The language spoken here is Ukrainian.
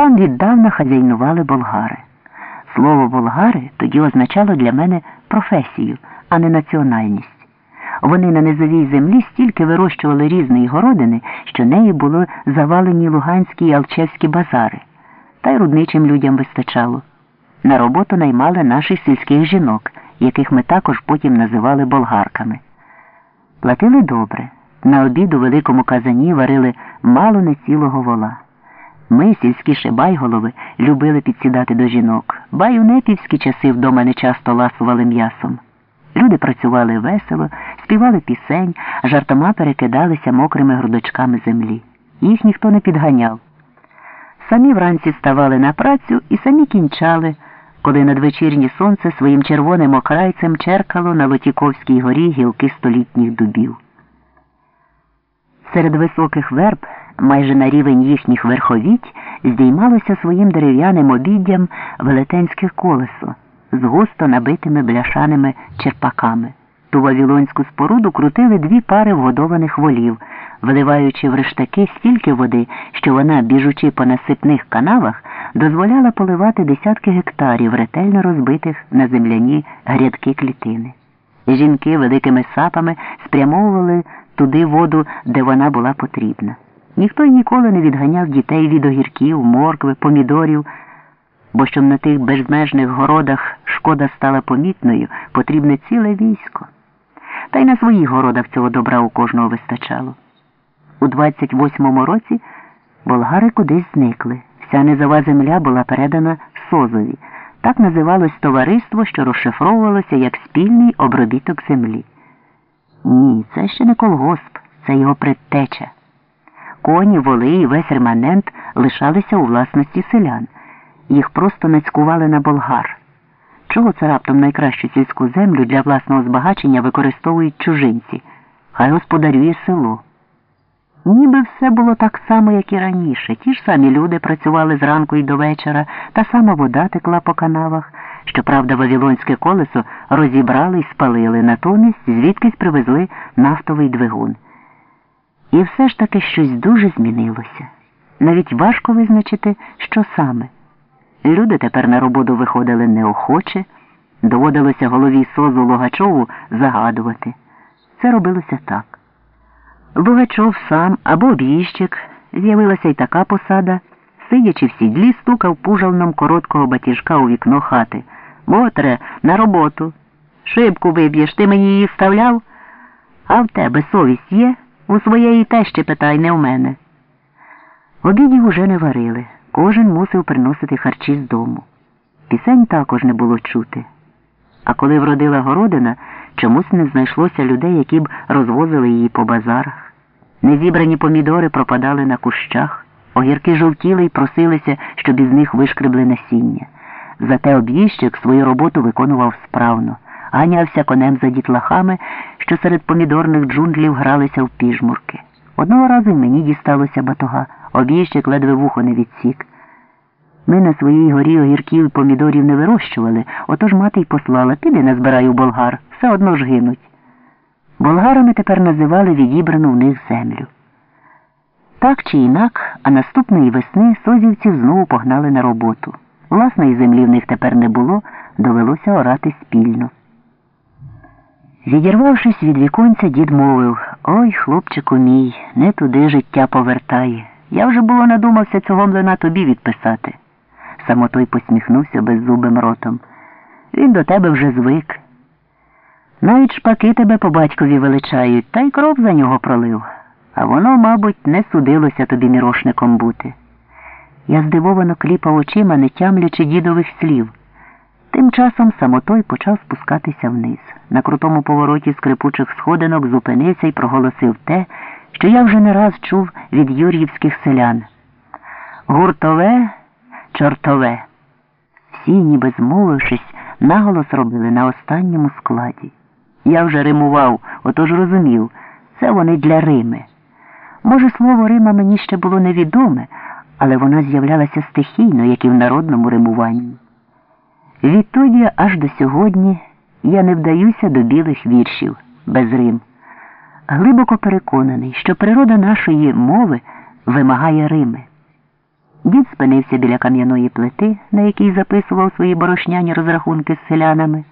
Там віддавна хазяйнували болгари. Слово болгари тоді означало для мене професію, а не національність. Вони на низовій землі стільки вирощували різної городини, що нею були завалені луганські і алчевські базари, та й рудничим людям вистачало. На роботу наймали наших сільських жінок, яких ми також потім називали болгарками. Платили добре. На обід у великому казані варили мало не цілого вола. Ми, сільські шибайголови, любили підсідати до жінок, ба у непівські часи вдома нечасто ласували м'ясом. Люди працювали весело, співали пісень, жартома перекидалися мокрими грудочками землі. Їх ніхто не підганяв. Самі вранці ставали на працю і самі кінчали, коли надвечірнє сонце своїм червоним окрайцем черкало на Лотіковській горі гілки столітніх дубів. Серед високих верб, майже на рівень їхніх верховіть, здіймалося своїм дерев'яним обіддям велетенське колесо з густо набитими бляшаними черпаками. Ту вавілонську споруду крутили дві пари вгодованих волів, виливаючи в рештаки стільки води, що вона, біжучи по насипних канавах, дозволяла поливати десятки гектарів, ретельно розбитих на земляні грядки клітини. Жінки великими сапами спрямовували туди воду, де вона була потрібна. Ніхто й ніколи не відганяв дітей від огірків, моркви, помідорів, бо щоб на тих безмежних городах шкода стала помітною, потрібне ціле військо. Та й на своїх городах цього добра у кожного вистачало. У 28-му році болгари кудись зникли. Вся низова земля була передана Созові. Так називалось товариство, що розшифровувалося як спільний обробіток землі. Ні, це ще не колгосп, це його предтеча. Коні, воли і весь реманент лишалися у власності селян. Їх просто нацькували на болгар. Чого це раптом найкращу сільську землю для власного збагачення використовують чужинці? Хай господарює село. Ніби все було так само, як і раніше. Ті ж самі люди працювали зранку і до вечора, та сама вода текла по канавах. Щоправда, Вавилонське колесо розібрали і спалили, натомість звідкись привезли нафтовий двигун. І все ж таки щось дуже змінилося. Навіть важко визначити, що саме. Люди тепер на роботу виходили неохоче, доводилося голові Созу Логачову загадувати. Це робилося так. Лугачов сам або об'їжджик, з'явилася й така посада, сидячи в сідлі, стукав пужалном короткого батіжка у вікно хати. Мотре, на роботу. Шибку виб'єш, ти мені її вставляв? А в тебе совість є? У своєї тещі питай, не в мене. Обідів уже не варили. Кожен мусив приносити харчі з дому. Пісень також не було чути. А коли вродила городина, чомусь не знайшлося людей, які б розвозили її по базарах. Незібрані помідори пропадали на кущах, огірки жовтіли й просилися, щоб із них вишкребли насіння. Зате об'їжджик свою роботу виконував справно, ганявся конем за дітлахами, що серед помідорних джунглів гралися в піжмурки. Одного разу мені дісталося батога, об'їжджик ледве вухо не відсік. Ми на своїй горі огірків і помідорів не вирощували, отож мати й послала, піди назбирай у болгар, все одно ж гинуть. Болгарами тепер називали відібрану в них землю. Так чи інак, а наступної весни созівців знову погнали на роботу. Власної землі в них тепер не було, довелося орати спільно. Відірвавшись від віконця, дід мовив Ой, хлопчику мій, не туди життя повертає. Я вже було надумався цього млина тобі відписати. Само той посміхнувся беззубим ротом. Він до тебе вже звик. Навіть шпаки тебе по батькові величають, та й кров за нього пролив. А воно, мабуть, не судилося тобі мірошником бути. Я здивовано кліпав очима, не тямлячи дідових слів. Тим часом самотой почав спускатися вниз. На крутому повороті скрипучих сходинок зупинився і проголосив те, що я вже не раз чув від юр'ївських селян. Гуртове, чортове. Всі, ніби змовившись, наголос робили на останньому складі. Я вже римував, отож розумів, це вони для Рими. Може, слово Рима мені ще було невідоме, але воно з'являлося стихійно, як і в народному римуванні. Відтоді аж до сьогодні я не вдаюся до білих віршів без Рим. Глибоко переконаний, що природа нашої мови вимагає Рими. Дід спинився біля кам'яної плити, на якій записував свої борошняні розрахунки з селянами.